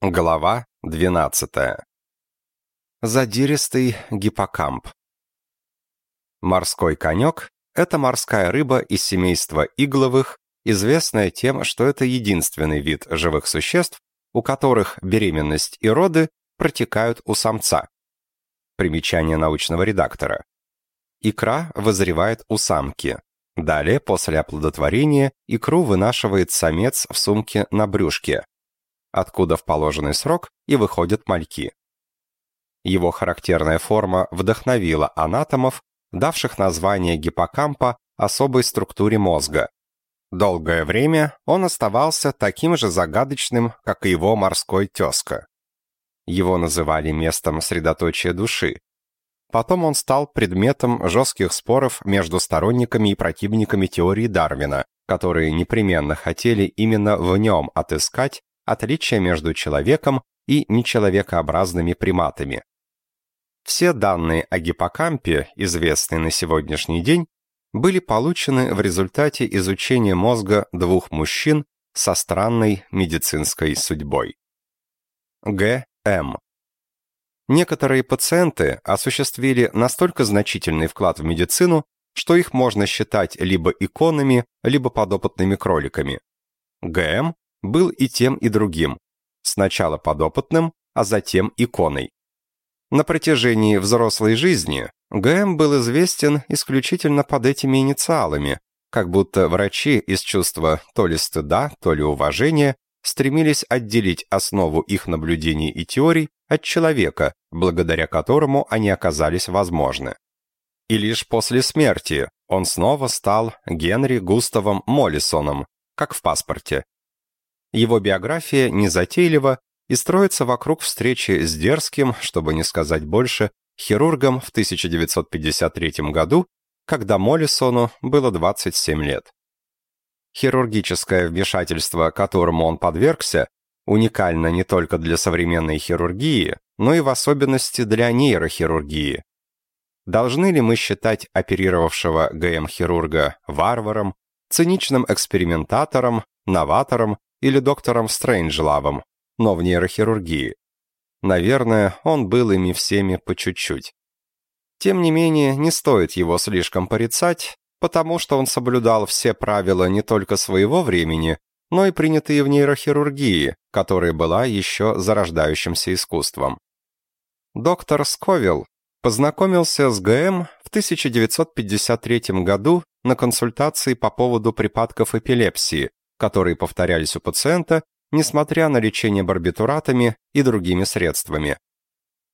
Глава 12. Задиристый гиппокамп. Морской конек – это морская рыба из семейства игловых, известная тем, что это единственный вид живых существ, у которых беременность и роды протекают у самца. Примечание научного редактора. Икра вызревает у самки. Далее, после оплодотворения, икру вынашивает самец в сумке на брюшке, откуда в положенный срок и выходят мальки. Его характерная форма вдохновила анатомов, давших название гиппокампа особой структуре мозга. Долгое время он оставался таким же загадочным, как и его морской тезка. Его называли местом средоточия души. Потом он стал предметом жестких споров между сторонниками и противниками теории Дарвина, которые непременно хотели именно в нем отыскать отличия между человеком и нечеловекообразными приматами. Все данные о гиппокампе, известные на сегодняшний день, были получены в результате изучения мозга двух мужчин со странной медицинской судьбой. Г. М. Некоторые пациенты осуществили настолько значительный вклад в медицину, что их можно считать либо иконами, либо подопытными кроликами. ГМ был и тем, и другим. Сначала подопытным, а затем иконой. На протяжении взрослой жизни ГМ был известен исключительно под этими инициалами, как будто врачи из чувства то ли стыда, то ли уважения стремились отделить основу их наблюдений и теорий от человека, благодаря которому они оказались возможны. И лишь после смерти он снова стал Генри Густавом Моллисоном, как в паспорте, его биография незатейлива и строится вокруг встречи с дерзким, чтобы не сказать больше, хирургом в 1953 году, когда Моллисону было 27 лет. Хирургическое вмешательство, которому он подвергся, уникально не только для современной хирургии, но и в особенности для нейрохирургии. Должны ли мы считать оперировавшего ГМ-хирурга варваром, циничным экспериментатором, новатором или доктором Стрэнджлавом, но в нейрохирургии. Наверное, он был ими всеми по чуть-чуть. Тем не менее, не стоит его слишком порицать, потому что он соблюдал все правила не только своего времени, но и принятые в нейрохирургии, которая была еще зарождающимся искусством. Доктор Сковилл познакомился с ГМ в 1953 году на консультации по поводу припадков эпилепсии, которые повторялись у пациента, несмотря на лечение барбитуратами и другими средствами.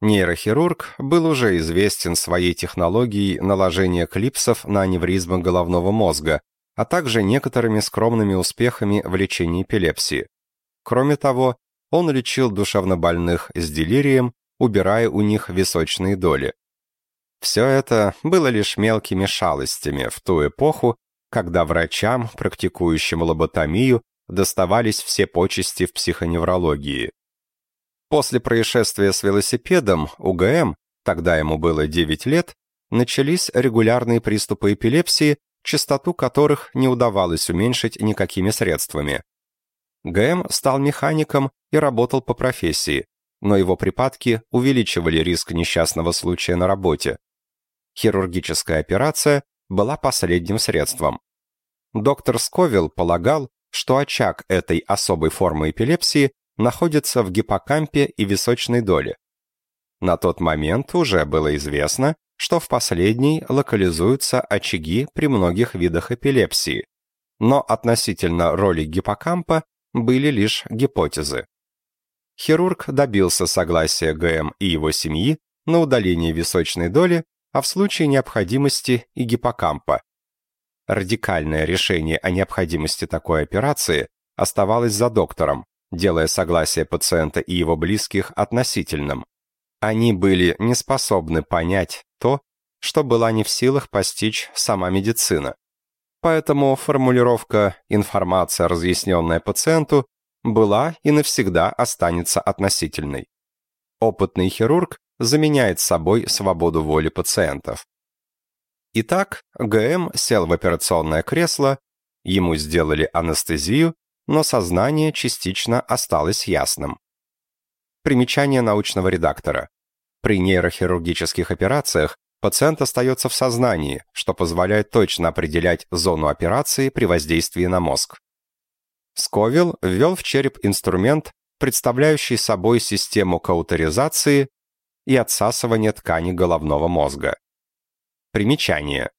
Нейрохирург был уже известен своей технологией наложения клипсов на аневризмы головного мозга, а также некоторыми скромными успехами в лечении эпилепсии. Кроме того, он лечил душевнобольных с делирием, убирая у них височные доли. Все это было лишь мелкими шалостями в ту эпоху, когда врачам, практикующим лоботомию, доставались все почести в психоневрологии. После происшествия с велосипедом у ГМ, тогда ему было 9 лет, начались регулярные приступы эпилепсии, частоту которых не удавалось уменьшить никакими средствами. ГМ стал механиком и работал по профессии, но его припадки увеличивали риск несчастного случая на работе. Хирургическая операция была последним средством. Доктор Сковилл полагал, что очаг этой особой формы эпилепсии находится в гиппокампе и височной доле. На тот момент уже было известно, что в последней локализуются очаги при многих видах эпилепсии, но относительно роли гиппокампа были лишь гипотезы. Хирург добился согласия ГМ и его семьи на удаление височной доли а в случае необходимости и гиппокампа. Радикальное решение о необходимости такой операции оставалось за доктором, делая согласие пациента и его близких относительным. Они были не способны понять то, что была не в силах постичь сама медицина. Поэтому формулировка «информация, разъясненная пациенту» была и навсегда останется относительной. Опытный хирург заменяет собой свободу воли пациентов. Итак, ГМ сел в операционное кресло, ему сделали анестезию, но сознание частично осталось ясным. Примечание научного редактора. При нейрохирургических операциях пациент остается в сознании, что позволяет точно определять зону операции при воздействии на мозг. Сковилл ввел в череп инструмент, представляющий собой систему каутеризации и отсасывания ткани головного мозга. Примечание.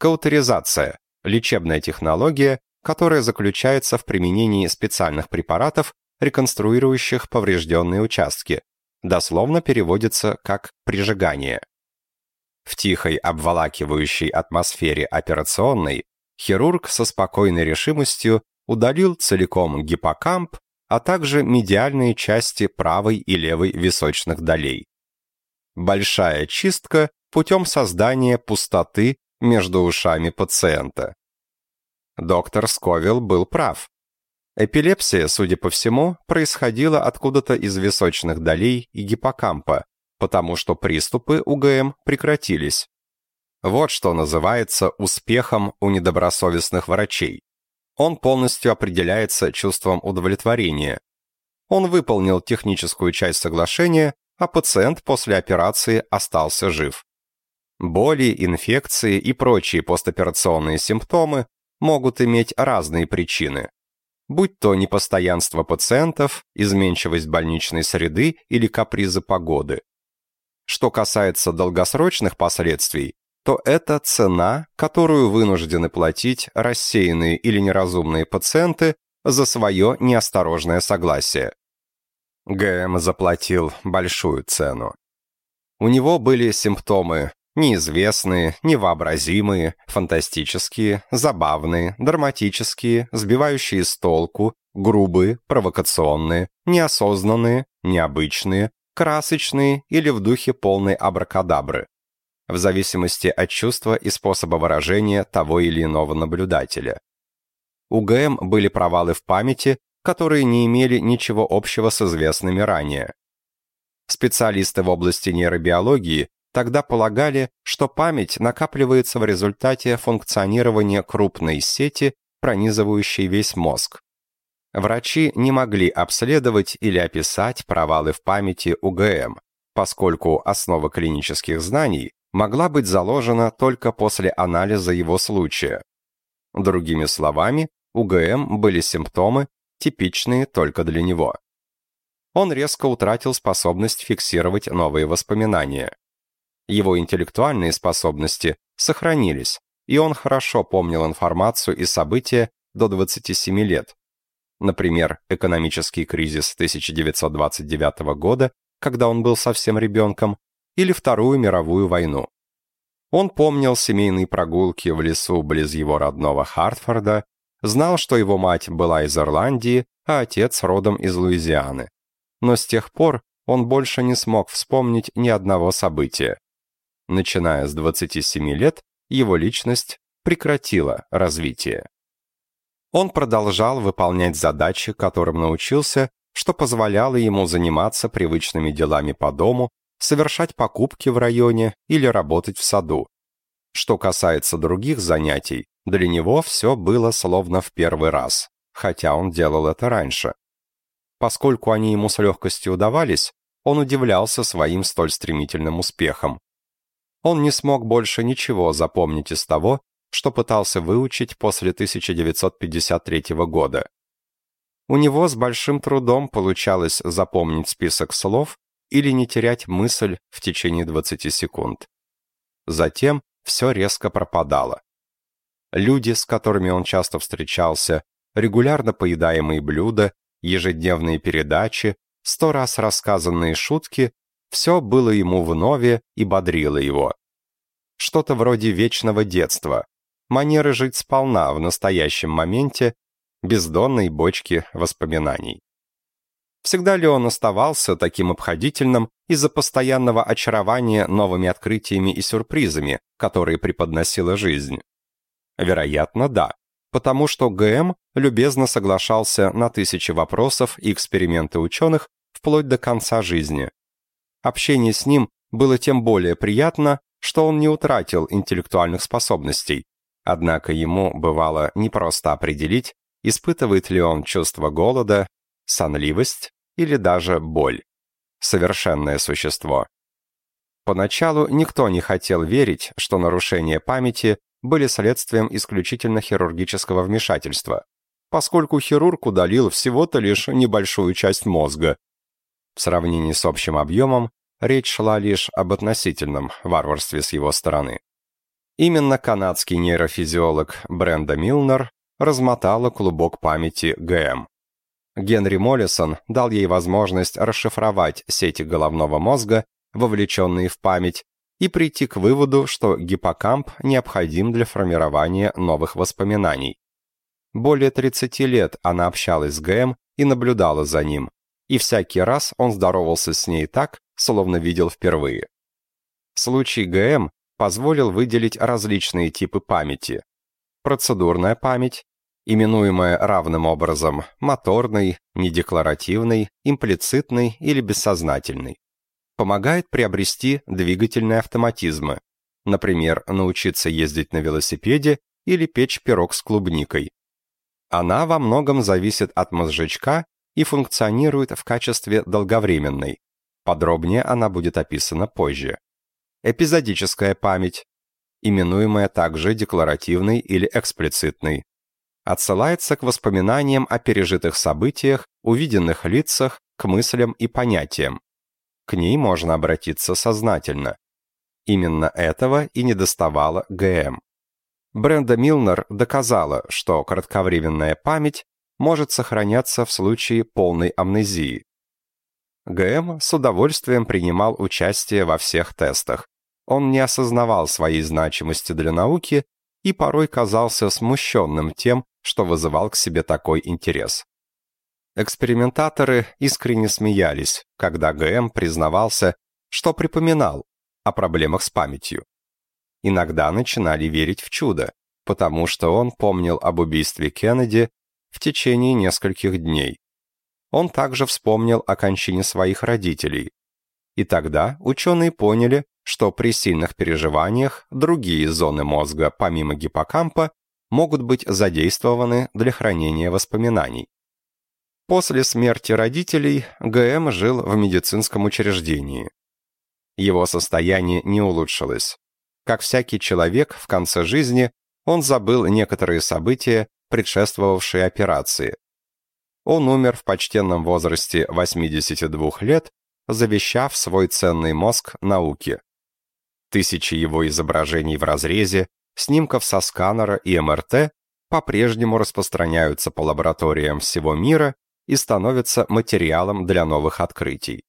Каутеризация – лечебная технология, которая заключается в применении специальных препаратов, реконструирующих поврежденные участки, дословно переводится как «прижигание». В тихой, обволакивающей атмосфере операционной хирург со спокойной решимостью удалил целиком гиппокамп, а также медиальные части правой и левой височных долей. Большая чистка путем создания пустоты между ушами пациента. Доктор Сковилл был прав. Эпилепсия, судя по всему, происходила откуда-то из височных долей и гиппокампа, потому что приступы УГМ прекратились. Вот что называется успехом у недобросовестных врачей. Он полностью определяется чувством удовлетворения. Он выполнил техническую часть соглашения, а пациент после операции остался жив. Боли, инфекции и прочие постоперационные симптомы могут иметь разные причины. Будь то непостоянство пациентов, изменчивость больничной среды или капризы погоды. Что касается долгосрочных последствий, то это цена, которую вынуждены платить рассеянные или неразумные пациенты за свое неосторожное согласие. ГМ заплатил большую цену. У него были симптомы неизвестные, невообразимые, фантастические, забавные, драматические, сбивающие с толку, грубые, провокационные, неосознанные, необычные, красочные или в духе полной абракадабры, в зависимости от чувства и способа выражения того или иного наблюдателя. У ГМ были провалы в памяти, которые не имели ничего общего с известными ранее. Специалисты в области нейробиологии тогда полагали, что память накапливается в результате функционирования крупной сети, пронизывающей весь мозг. Врачи не могли обследовать или описать провалы в памяти УГМ, поскольку основа клинических знаний могла быть заложена только после анализа его случая. Другими словами, у ГМ были симптомы, типичные только для него. Он резко утратил способность фиксировать новые воспоминания. Его интеллектуальные способности сохранились, и он хорошо помнил информацию и события до 27 лет, Например, экономический кризис 1929 года, когда он был совсем ребенком, или Вторую мировую войну. Он помнил семейные прогулки в лесу близ его родного Хартфорда, знал, что его мать была из Ирландии, а отец родом из Луизианы. Но с тех пор он больше не смог вспомнить ни одного события. Начиная с 27 лет, его личность прекратила развитие. Он продолжал выполнять задачи, которым научился, что позволяло ему заниматься привычными делами по дому, совершать покупки в районе или работать в саду. Что касается других занятий, для него все было словно в первый раз, хотя он делал это раньше. Поскольку они ему с легкостью удавались, он удивлялся своим столь стремительным успехом. Он не смог больше ничего запомнить из того, что пытался выучить после 1953 года. У него с большим трудом получалось запомнить список слов или не терять мысль в течение 20 секунд. Затем все резко пропадало. Люди, с которыми он часто встречался, регулярно поедаемые блюда, ежедневные передачи, сто раз рассказанные шутки, все было ему вновь и бодрило его. Что-то вроде вечного детства, манеры жить сполна в настоящем моменте, бездонной бочки воспоминаний. Всегда ли он оставался таким обходительным из-за постоянного очарования новыми открытиями и сюрпризами, которые преподносила жизнь? Вероятно, да, потому что ГМ любезно соглашался на тысячи вопросов и эксперименты ученых вплоть до конца жизни. Общение с ним было тем более приятно, что он не утратил интеллектуальных способностей, Однако ему бывало непросто определить, испытывает ли он чувство голода, сонливость или даже боль. совершенное существо. Поначалу никто не хотел верить, что нарушения памяти были следствием исключительно хирургического вмешательства, поскольку хирург удалил всего-то лишь небольшую часть мозга. В сравнении с общим объемом речь шла лишь об относительном варварстве с его стороны. Именно канадский нейрофизиолог Бренда Милнер размотала клубок памяти ГМ. Генри Моллисон дал ей возможность расшифровать сети головного мозга, вовлеченные в память, и прийти к выводу, что гиппокамп необходим для формирования новых воспоминаний. Более 30 лет она общалась с ГМ и наблюдала за ним, и всякий раз он здоровался с ней так, словно видел впервые. Случай ГМ позволил выделить различные типы памяти. Процедурная память, именуемая равным образом моторной, недекларативной, имплицитной или бессознательной. Помогает приобрести двигательные автоматизмы, например, научиться ездить на велосипеде или печь пирог с клубникой. Она во многом зависит от мозжечка и функционирует в качестве долговременной. Подробнее она будет описана позже. Эпизодическая память, именуемая также декларативной или эксплицитной, отсылается к воспоминаниям о пережитых событиях, увиденных лицах, к мыслям и понятиям. К ней можно обратиться сознательно. Именно этого и недоставало ГМ. Бренда Милнер доказала, что кратковременная память может сохраняться в случае полной амнезии. ГМ с удовольствием принимал участие во всех тестах. Он не осознавал своей значимости для науки и порой казался смущенным тем, что вызывал к себе такой интерес. Экспериментаторы искренне смеялись, когда ГМ признавался, что припоминал о проблемах с памятью. Иногда начинали верить в чудо, потому что он помнил об убийстве Кеннеди в течение нескольких дней. Он также вспомнил о кончине своих родителей. И тогда ученые поняли, что при сильных переживаниях другие зоны мозга, помимо гиппокампа, могут быть задействованы для хранения воспоминаний. После смерти родителей ГМ жил в медицинском учреждении. Его состояние не улучшилось. Как всякий человек в конце жизни, он забыл некоторые события, предшествовавшие операции. Он умер в почтенном возрасте 82 лет, завещав свой ценный мозг науке. Тысячи его изображений в разрезе, снимков со сканера и МРТ по-прежнему распространяются по лабораториям всего мира и становятся материалом для новых открытий.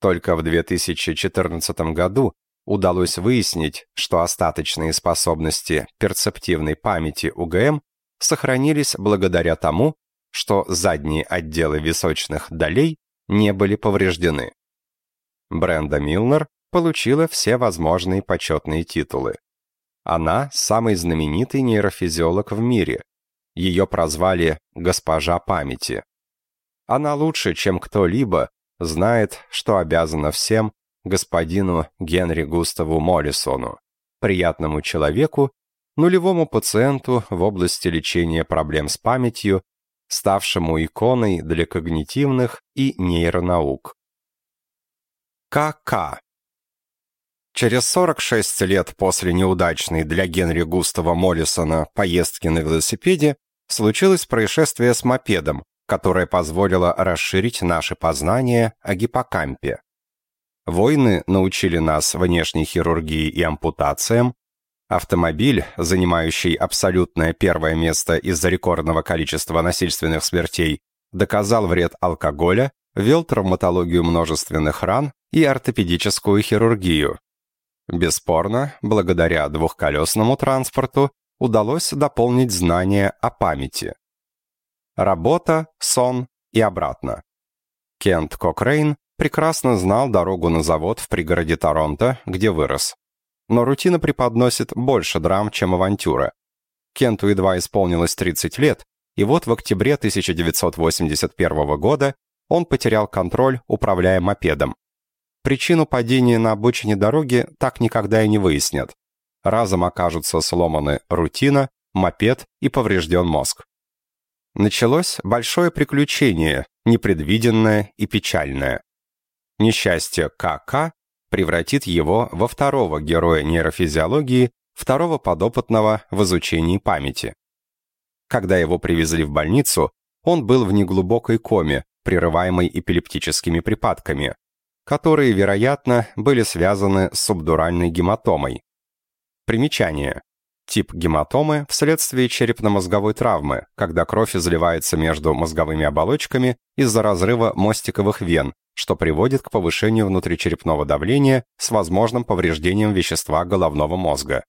Только в 2014 году удалось выяснить, что остаточные способности перцептивной памяти УГМ сохранились благодаря тому, что задние отделы височных долей не были повреждены. Бренда Милнер получила все возможные почетные титулы. Она самый знаменитый нейрофизиолог в мире. Ее прозвали «Госпожа памяти». Она лучше, чем кто-либо, знает, что обязана всем господину Генри Густаву Моллисону, приятному человеку, нулевому пациенту в области лечения проблем с памятью, ставшему иконой для когнитивных и нейронаук. КК Через 46 лет после неудачной для Генри Густава Моллисона поездки на велосипеде случилось происшествие с мопедом, которое позволило расширить наши познания о гиппокампе. Войны научили нас внешней хирургии и ампутациям, автомобиль, занимающий абсолютное первое место из-за рекордного количества насильственных смертей, доказал вред алкоголя, вел травматологию множественных ран и ортопедическую хирургию, Бесспорно, благодаря двухколесному транспорту удалось дополнить знания о памяти. Работа, сон и обратно. Кент Кокрейн прекрасно знал дорогу на завод в пригороде Торонто, где вырос. Но рутина преподносит больше драм, чем авантюра. Кенту едва исполнилось 30 лет, и вот в октябре 1981 года он потерял контроль, управляя мопедом. Причину падения на обочине дороги так никогда и не выяснят. Разом окажутся сломаны рутина, мопед и поврежден мозг. Началось большое приключение, непредвиденное и печальное. Несчастье КК превратит его во второго героя нейрофизиологии, второго подопытного в изучении памяти. Когда его привезли в больницу, он был в неглубокой коме, прерываемой эпилептическими припадками, которые, вероятно, были связаны с субдуральной гематомой. Примечание. Тип гематомы вследствие черепно-мозговой травмы, когда кровь изливается между мозговыми оболочками из-за разрыва мостиковых вен, что приводит к повышению внутричерепного давления с возможным повреждением вещества головного мозга.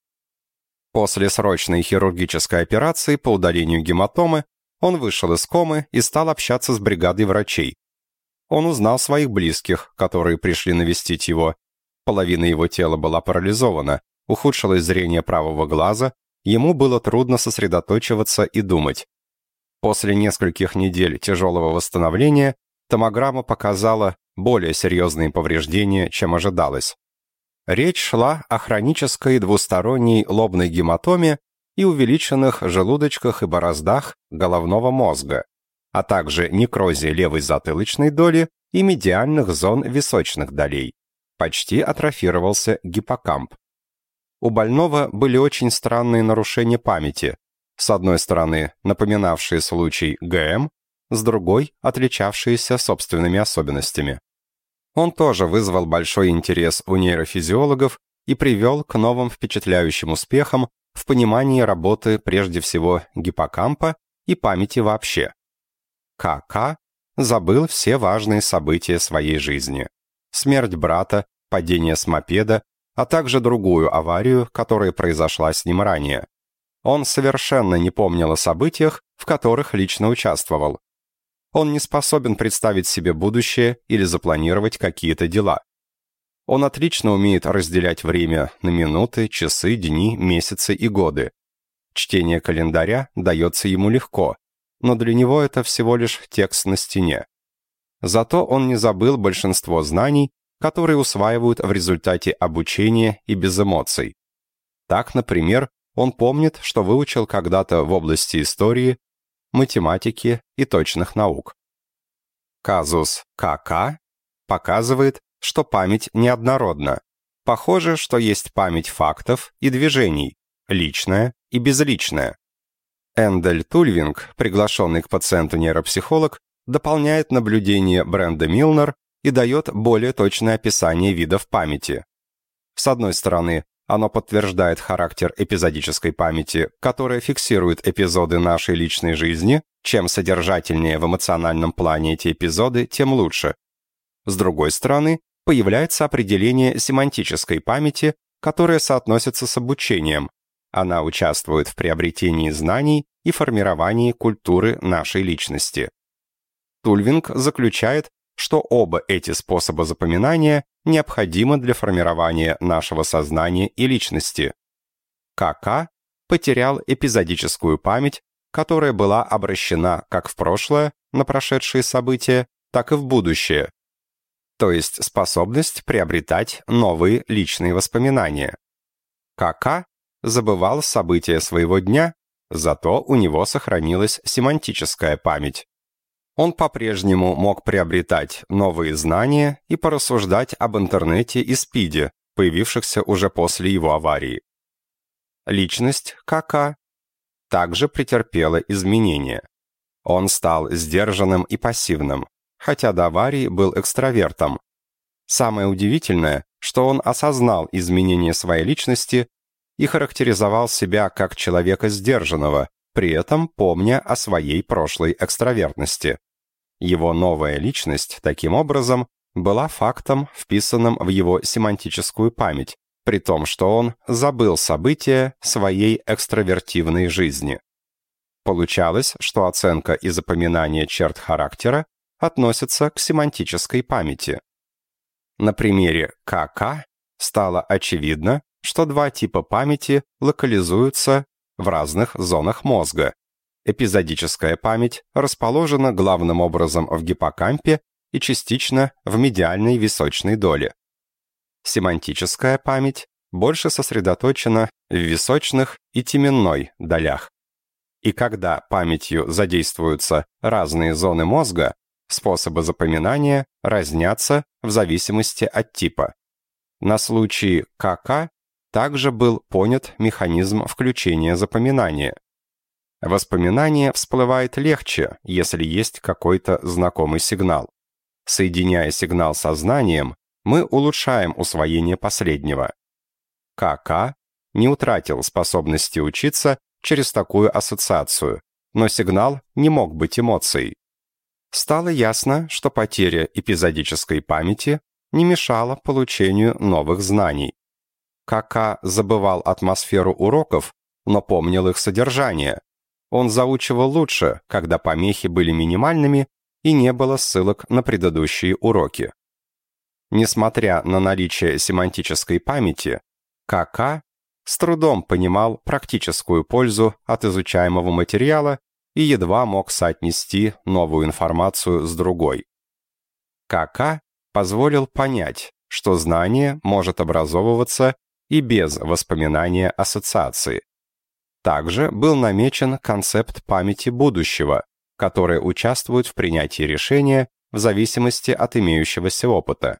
После срочной хирургической операции по удалению гематомы он вышел из комы и стал общаться с бригадой врачей. Он узнал своих близких, которые пришли навестить его. Половина его тела была парализована, ухудшилось зрение правого глаза, ему было трудно сосредоточиваться и думать. После нескольких недель тяжелого восстановления томограмма показала более серьезные повреждения, чем ожидалось. Речь шла о хронической двусторонней лобной гематоме и увеличенных желудочках и бороздах головного мозга, а также некрозе левой затылочной доли и медиальных зон височных долей. Почти атрофировался гиппокамп. У больного были очень странные нарушения памяти. С одной стороны, напоминавшие случай ГМ, с другой – отличавшиеся собственными особенностями. Он тоже вызвал большой интерес у нейрофизиологов и привел к новым впечатляющим успехам в понимании работы прежде всего гиппокампа и памяти вообще. КК забыл все важные события своей жизни. Смерть брата, падение с мопеда, а также другую аварию, которая произошла с ним ранее. Он совершенно не помнил о событиях, в которых лично участвовал. Он не способен представить себе будущее или запланировать какие-то дела. Он отлично умеет разделять время на минуты, часы, дни, месяцы и годы. Чтение календаря дается ему легко, но для него это всего лишь текст на стене. Зато он не забыл большинство знаний, которые усваивают в результате обучения и без эмоций. Так, например, он помнит, что выучил когда-то в области истории, математики и точных наук. Казус КК показывает, что память неоднородна. Похоже, что есть память фактов и движений, личная и безличная. Эндель Тульвинг, приглашенный к пациенту нейропсихолог, дополняет наблюдение Бренда Милнер и дает более точное описание видов памяти. С одной стороны, оно подтверждает характер эпизодической памяти, которая фиксирует эпизоды нашей личной жизни. Чем содержательнее в эмоциональном плане эти эпизоды, тем лучше. С другой стороны, появляется определение семантической памяти, которое соотносится с обучением. Она участвует в приобретении знаний и формировании культуры нашей личности. Тульвинг заключает, что оба эти способа запоминания необходимы для формирования нашего сознания и личности. КК потерял эпизодическую память, которая была обращена как в прошлое, на прошедшие события, так и в будущее, то есть способность приобретать новые личные воспоминания. КК забывал события своего дня, зато у него сохранилась семантическая память. Он по-прежнему мог приобретать новые знания и порассуждать об интернете и спиде, появившихся уже после его аварии. Личность КК также претерпела изменения. Он стал сдержанным и пассивным, хотя до аварии был экстравертом. Самое удивительное, что он осознал изменения своей личности и характеризовал себя как человека сдержанного, при этом помня о своей прошлой экстравертности. Его новая личность, таким образом, была фактом, вписанным в его семантическую память, при том, что он забыл события своей экстравертивной жизни. Получалось, что оценка и запоминание черт характера относятся к семантической памяти. На примере КК стало очевидно, что два типа памяти локализуются в разных зонах мозга. Эпизодическая память расположена главным образом в гиппокампе и частично в медиальной височной доле. Семантическая память больше сосредоточена в височных и теменной долях. И когда памятью задействуются разные зоны мозга, Способы запоминания разнятся в зависимости от типа. На случай КК также был понят механизм включения запоминания. Воспоминание всплывает легче, если есть какой-то знакомый сигнал. Соединяя сигнал со знанием, мы улучшаем усвоение последнего. КК не утратил способности учиться через такую ассоциацию, но сигнал не мог быть эмоцией. Стало ясно, что потеря эпизодической памяти не мешала получению новых знаний. КК забывал атмосферу уроков, но помнил их содержание. Он заучивал лучше, когда помехи были минимальными и не было ссылок на предыдущие уроки. Несмотря на наличие семантической памяти, КК с трудом понимал практическую пользу от изучаемого материала и едва мог соотнести новую информацию с другой. КК позволил понять, что знание может образовываться и без воспоминания ассоциации. Также был намечен концепт памяти будущего, который участвует в принятии решения в зависимости от имеющегося опыта.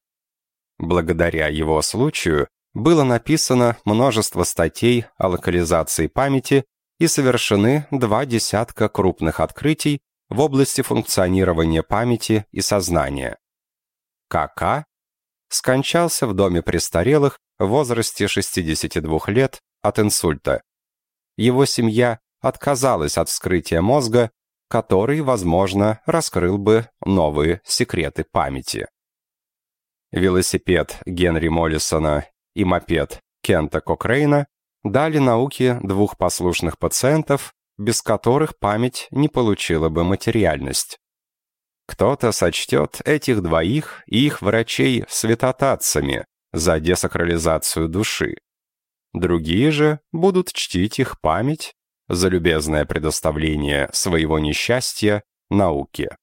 Благодаря его случаю было написано множество статей о локализации памяти и совершены два десятка крупных открытий в области функционирования памяти и сознания. КК скончался в доме престарелых в возрасте 62 лет от инсульта. Его семья отказалась от вскрытия мозга, который, возможно, раскрыл бы новые секреты памяти. Велосипед Генри Моллисона и мопед Кента Кокрейна дали науке двух послушных пациентов, без которых память не получила бы материальность. Кто-то сочтет этих двоих и их врачей святотатцами за десакрализацию души. Другие же будут чтить их память за любезное предоставление своего несчастья науке.